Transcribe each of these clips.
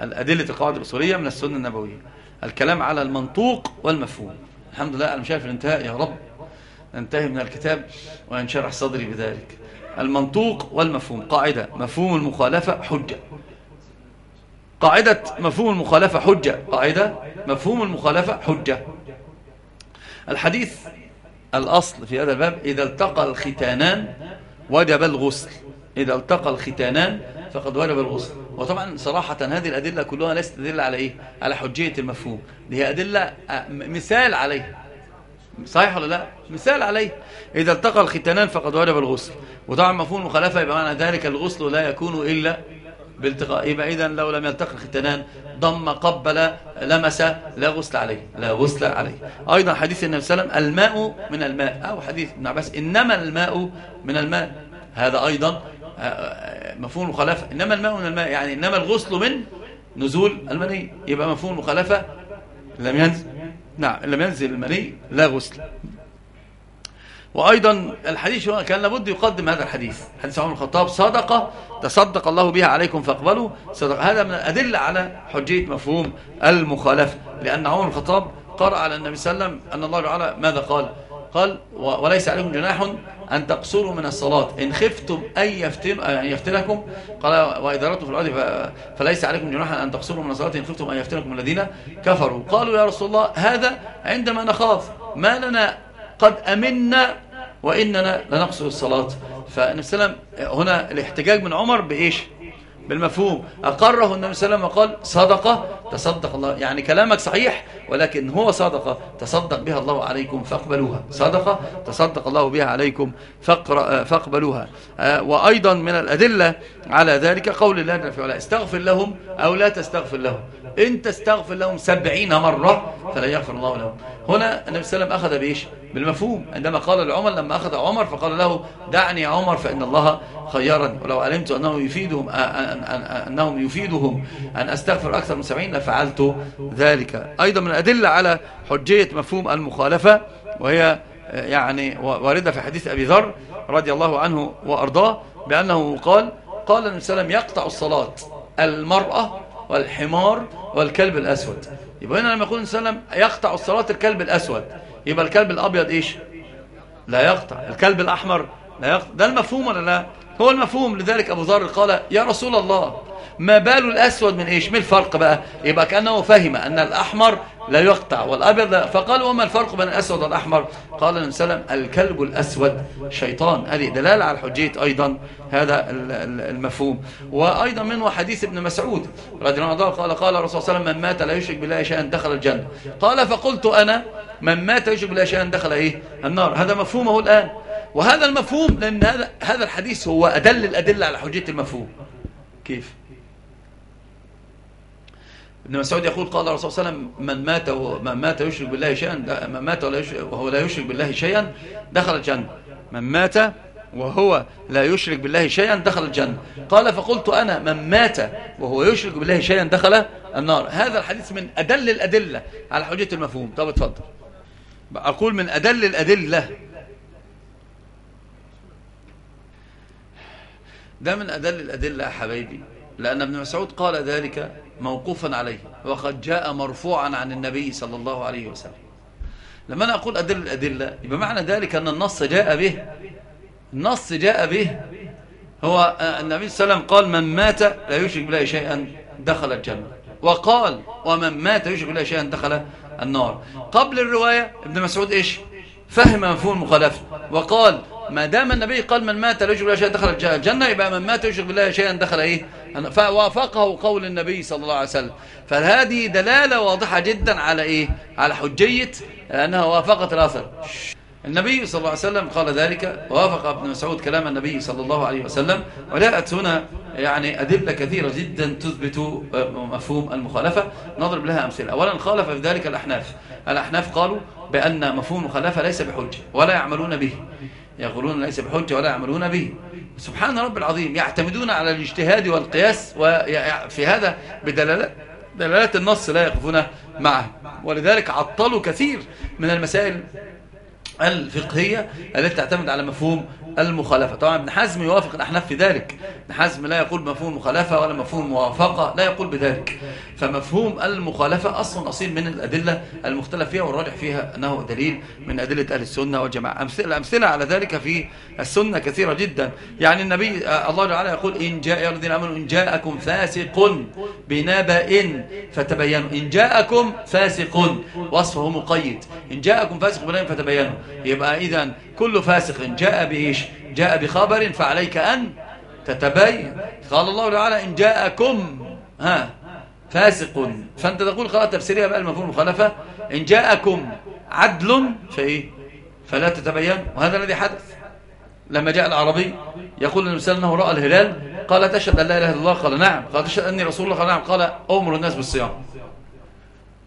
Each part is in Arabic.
الأدلة القواعد الأصولية من السنة النبوية. الكلام على المنطوق والمفهوم. الحمد لله أنا مش عارف الانتهاء يا رب. ننتهي من الكتاب وينشرح صدري بذلك. المنطوق والمفهوم. قاعدة. مفهوم المخالفة حجة. قاعدة مفهوم المخالفة حجة. قاعدة مفهوم المخالفة حجة. الحديث الأصل في هذا الباب إذا التقى الختانان وجب الغسل. إذا التقى الختانان فقد وجب الغسل وطبعا صراحة هذه الأدلة كلها ليست أدلة على إيه؟ على حجية المفهوم. دي هي أدلة مثال عليه. صحيح ولا لا؟ مثال عليه. إذا التقى الختانان فقد وجب الغسل وطبعا مفهوم المخالفة يبقى معنى ذلك الغسل لا يكون إلا بالتقاء. يبقى إذا لو لم يلتقي الختانان ضم قبل لمس لا غسل عليه. لا غسل عليه. أيضا حديث النبي صلى الله عليه وسلم الماء من الماء. أو حديث ابن عباس إنما الماء من الماء. هذا أيضا آه، آه، مفهوم المخالفة إنما الماء من الماء يعني إنما الغسل من نزول المني. يبقى مفهوم المخالفة لم ينزل. نعم لم ينزل المني لا غسل. وأيضا الحديث كان لابد يقدم هذا الحديث. حديث عمر الخطاب صدقة تصدق الله بها عليكم فاقبلوا. صدقة هذا من الأدلة على حجية مفهوم المخالفة. لأن عمر الخطاب قرأ على النبي صلى الله عليه وسلم أن الله تعالى ماذا قال؟ قال وليس عليكم جناح أن تقصروا من الصلاة. إن خفتم أن يفتن يفتنكم. قال وإذا ردتم في الأرض فليس عليكم جناح أن تقصروا من الصلاة. إن خفتم أن يفتنكم الذين كفروا. قالوا يا رسول الله هذا عندما نخاف ما لنا قد أمنا وإننا لنقصر الصلاة. فالنبي صلى الله عليه وسلم هنا الاحتجاج من عمر بإيش؟ بالمفهوم. أقره النبي صلى الله عليه وسلم وقال صدقة تصدق الله. يعني كلامك صحيح ولكن هو صدقة. تصدق بها الله عليكم فاقبلوها. صدقة تصدق الله بها عليكم فاقبلوها. آه، وأيضا من الأدلة على ذلك قول الله وعلا استغفر لهم أو لا تستغفر لهم. إن تستغفر لهم سبعين مرة فلا يغفر الله لهم. هنا النبي صلى الله عليه وسلم أخذ بإيش؟ بالمفهوم. عندما قال لعمر لما أخذ عمر فقال له دعني يا عمر فإن الله خيرني ولو علمت أنه يفيدهم أنهم يفيدهم أن أستغفر أكثر من سبعين لفعلت ذلك. أيضا من الأدلة على حجية مفهوم المخالفة وهي يعني واردة في حديث أبي ذر رضي الله عنه وأرضاه بأنه قال قال النبي صلى الله عليه وسلم يقطع الصلاة المرأة والحمار والكلب الأسود. يبقى هنا لما عليه وسلم يقطع الصلاة الكلب الأسود. يبقى الكلب الأبيض إيش؟ لا يقطع. الكلب الأحمر لا يقطع. ده المفهوم ولا لا؟ هو المفهوم. لذلك أبو ذر قال يا رسول الله ما بال الأسود من إيش؟ من الفرق بقى. يبقى كأنه فهم أن الأحمر لا يقطع والأبيض لا. فقال وما الفرق بين الأسود والأحمر؟ قال النبي صلى الله عليه وسلم الكلب الأسود. شيطان هذه دلالة على حجية أيضا. هذا المفهوم. وأيضا منه حديث ابن مسعود رضي الله عنه قال قال الرسول صلى الله عليه وسلم من مات لا يشرك بالله شيئا دخل الجنة. قال فقلت أنا من مات يشرك بالله شيئا دخل إيه؟ النار. هذا مفهومه الآن. وهذا المفهوم لأن هذا هذا الحديث هو أدل الأدلة على حجية المفهوم. كيف؟ ابن مسعود يقول قال الرسول صلى الله عليه وسلم من مات من مات يشرك بالله شيئا من مات وهو لا يشرك بالله شيئا دخل الجنة. من مات وهو لا يشرك بالله شيئا دخل الجنة. قال فقلت أنا من مات وهو يشرك بالله شيئا دخل النار. هذا الحديث من أدل الأدلة على حجة المفهوم. طب اتفضل. أقول من أدل الأدلة ده من أدل الأدلة يا حبايبي لأن ابن مسعود قال ذلك موقوفا عليه وقد جاء مرفوعا عن النبي صلى الله عليه وسلم. لما أنا أقول أدل الأدلة يبقى معنى ذلك أن النص جاء به النص جاء به هو النبي صلى الله عليه وسلم قال من مات لا يشرك بالله شيئا دخل الجنة وقال ومن مات يشرك بالله شيئا دخل النار. قبل الرواية ابن مسعود إيش؟ فهم مفهوم المخالفة وقال ما دام النبي قال من مات لا يشرك بالله شيئا دخل الجنة. يبقى من مات يشرك بالله شيئا دخل إيه؟ فوافقه قول النبي صلى الله عليه وسلم. فهذه دلالة واضحة جدا على إيه؟ على حجية أنها وافقت الأثر النبي صلى الله عليه وسلم قال ذلك وافق ابن مسعود كلام النبي صلى الله عليه وسلم وجاءت هنا يعني أدلة كثيرة جدا تثبت مفهوم المخالفة. نضرب لها أمثلة. أولا خالف في ذلك الأحناف. الأحناف قالوا بأن مفهوم المخالفة ليس بحجة ولا يعملون به. يقولون ليس بحجة ولا يعملون به. سبحان رب العظيم. يعتمدون على الاجتهاد والقياس وفي هذا بدلالات دلالات النص لا يقفون معه. ولذلك عطلوا كثير من المسائل الفقهية التي تعتمد على مفهوم المخالفة. طبعا ابن حزم يوافق الأحناف في ذلك. ابن حزم لا يقول مفهوم المخالفة ولا مفهوم الموافقة لا يقول بذلك. فمفهوم المخالفة أصل أصيل من الأدلة المختلف فيها والراجح فيها أنه دليل من أدلة أهل السنة والجماعة أمثلة, على ذلك في السنة كثيرة جدا. يعني النبي الله تعالى يقول إن جاء يا الذين أمنوا إن جاءكم فاسق بنبأ فتبينوا. إن جاءكم فاسق وصفه مقيد. إن جاءكم فاسق بنبأ فتبينوا. يبقى إذا كل فاسق جاء بإيش؟ جاء بخبر فعليك أن تتبين. قال الله تعالى إن جاءكم ها فاسق. فأنت تقول قراءة تفسيرية بقى المفهوم المخالفة إن جاءكم عدل فإيه؟ فلا تتبين. وهذا الذي حدث. لما جاء العربي يقول عليه وسلم رأى الهلال قال تشهد أن لا إله إلا الله؟ قال نعم. قال تشهد أني رسول الله؟ قال نعم. قال أمر الناس بالصيام.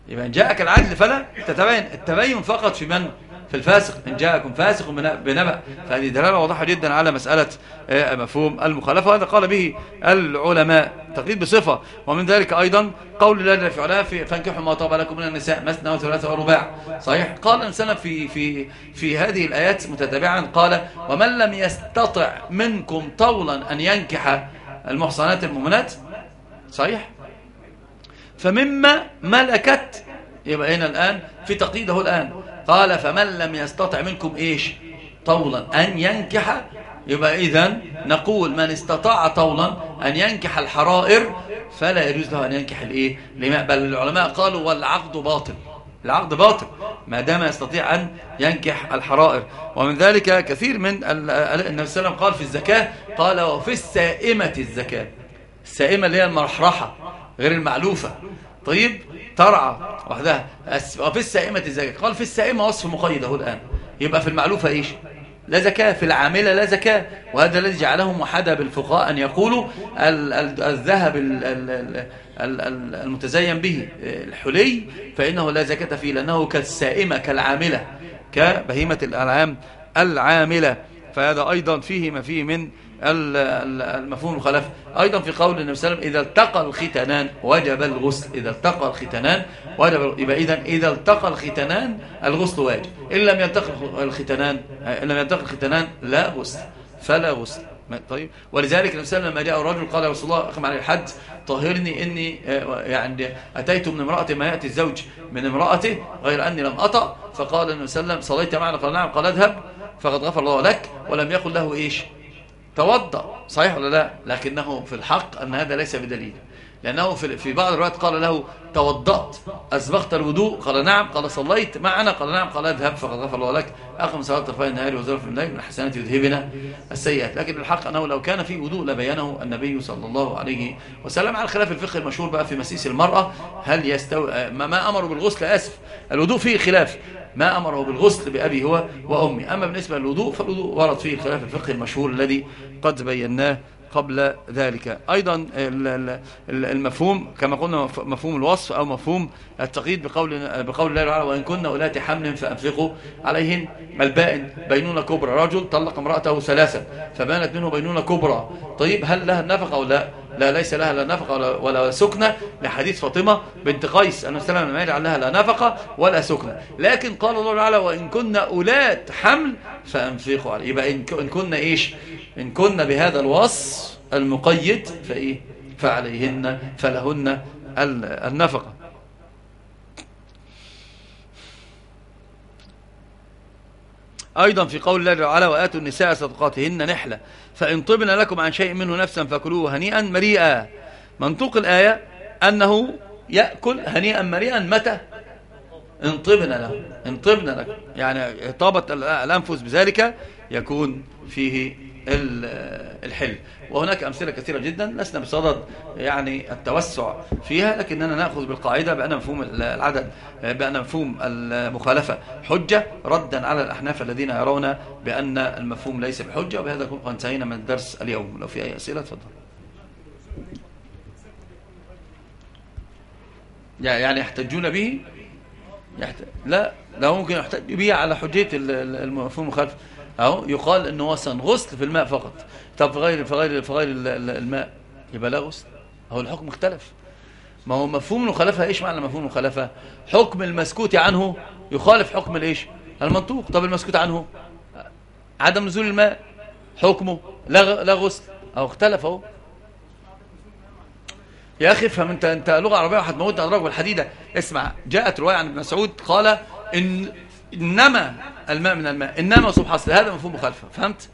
يبقى إن جاءك العدل فلا تتبين. التبين فقط في من؟ في الفاسق إن جاءكم فاسق بنبأ. فهذه دلالة واضحة جدا على مسألة آه، مفهوم المخالفة وهذا قال به العلماء تقليد بصفة. ومن ذلك أيضا قول الله في علاه فانكحوا ما طاب لكم من النساء مثنى وثلاثة ورباع. صحيح؟ قال الإنسان في في في هذه الآيات متتابعا قال ومن لم يستطع منكم طولا أن ينكح المحصنات المؤمنات؟ صحيح؟ فمما ملكت يبقى هنا الآن في تقييده الآن. قال فمن لم يستطع منكم إيش؟ طولا. أن ينكح يبقى إذن نقول من استطاع طولا أن ينكح الحرائر فلا يجوز له أن ينكح الإيه؟ بل العلماء قالوا والعقد باطل. العقد باطل. ما دام يستطيع أن ينكح الحرائر. ومن ذلك كثير من النبي صلى الله عليه وسلم قال في الزكاة قال وفي السائمة الزكاة. السائمة اللي هي المرحرحة غير المعلوفة طيب ترعى. وحدها وفي السائمة الزكاة. قال في السائمة وصف مقيد أهو الآن. يبقى في المعلوفة إيش؟ لا زكاة في العاملة لا زكاة. وهذا الذي جعلهم وحدة بالفقهاء أن يقولوا الذهب المتزين به الحلي فإنه لا زكاة فيه لأنه كالسائمة كالعاملة كبهيمة الأنعام العاملة. فهذا أيضا فيه ما فيه من المفهوم المخالفة أيضا في قول النبي صلى الله عليه وسلم إذا التقى الختنان وجب الغسل. إذا التقى الختنان وجب يبقى إذا إذا التقى الختنان الغسل واجب. إن لم يلتقى الختنان إن لم يلتقى الختنان لا غسل. فلا غسل. طيب. ولذلك النبي صلى الله عليه وسلم لما جاء رجل قال يا رسول الله أخم علي الحد طهرني إني آه، يعني أتيت من امرأة ما يأتي الزوج من امرأته غير أني لم أطأ. فقال النبي صلى الله عليه وسلم صليت معنا؟ قال نعم. قال اذهب. فقد غفر الله لك ولم يقل له إيش؟ توضأ صحيح ولا لا؟ لكنه في الحق أن هذا ليس بدليل. لأنه في بعض الروايات قال له توضأت أسبغت الوضوء قال نعم قال صليت معنا قال نعم قال اذهب فقد غفر الله لك. أقم صلاة طرفي النهار وزرف الليل من الحسنات يذهبنا السيئات. لكن الحق أنه لو كان في وضوء لبينه النبي صلى الله عليه وسلم على خلاف الفقه المشهور بقى في مسيس المرأة هل يستوي ما أمروا بالغسل آسف الوضوء فيه خلاف. ما أمره بالغسل بأبي هو وأمي. أما بالنسبة للوضوء فالوضوء ورد فيه خلاف الفقه المشهور الذي قد بيناه قبل ذلك. أيضا المفهوم كما قلنا مفهوم الوصف أو مفهوم التقييد بقول, بقول الله تعالى وإن كنا أولات حمل فأنفقوا عليهن البائن بينونة كبرى. رجل طلق امرأته ثلاثا فبانت منه بينونة كبرى. طيب هل لها النفقة أو لا؟ لا ليس لها لا نفقة ولا سكنة لحديث فاطمة بنت قيس. أن السلام ما يجعل لها لا نفقة ولا سكنة. لكن قال الله تعالى وإن كنا أولات حمل فأنفقوا عليه يبقى إن كنا إيش؟ إن كنا بهذا الوصف المقيد فإيه؟ فعليهن فلهن النفقة. أيضا في قول الله تعالى وآتوا النساء صدقاتهن نحلة فإن طبن لكم عن شيء منه نفسا فكلوه هنيئا مريئا. منطوق الآية أنه يأكل هنيئا مريئا متى؟ إن طبن له إن طبن لكم يعني طابت الأنفس بذلك يكون فيه الحل وهناك أمثلة كثيرة جدا لسنا بصدد يعني التوسع فيها لكننا نأخذ بالقاعدة بأن مفهوم العدد بأن مفهوم المخالفة حجة ردا على الأحناف الذين يرون بأن المفهوم ليس بحجة. وبهذا نكون انتهينا من الدرس اليوم. لو في أي أسئلة تفضل. يعني يحتجون به؟ يحت... لا لا ممكن يحتج به على حجية المفهوم المخالفة. أهو يقال أنه وصن غسل في الماء فقط. طب في غير, في غير, في غير الماء يبقى لا غسل. هو الحكم اختلف ما هو مفهوم المخالفة إيش معنى مفهوم المخالفة حكم المسكوت عنه يخالف حكم الإيش؟ المنطوق. طب المسكوت عنه عدم نزول الماء حكمه لا لا غسل. أو اختلف اهو يا أخي افهم انت أنت لغة عربية وهتموتنا اضرب بالحديدة. اسمع جاءت رواية عن ابن مسعود قال إن إنما الماء من الماء. إنما وصف حصل هذا مفهوم مخالفة. فهمت؟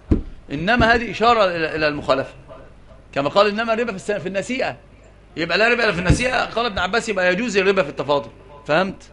إنما هذه إشارة إلى المخالفة. كما قال إنما الربا في النسيئة. يبقى لا ربا في النسيئة. قال ابن عباس يبقى يجوز الربا في التفاضل. فهمت؟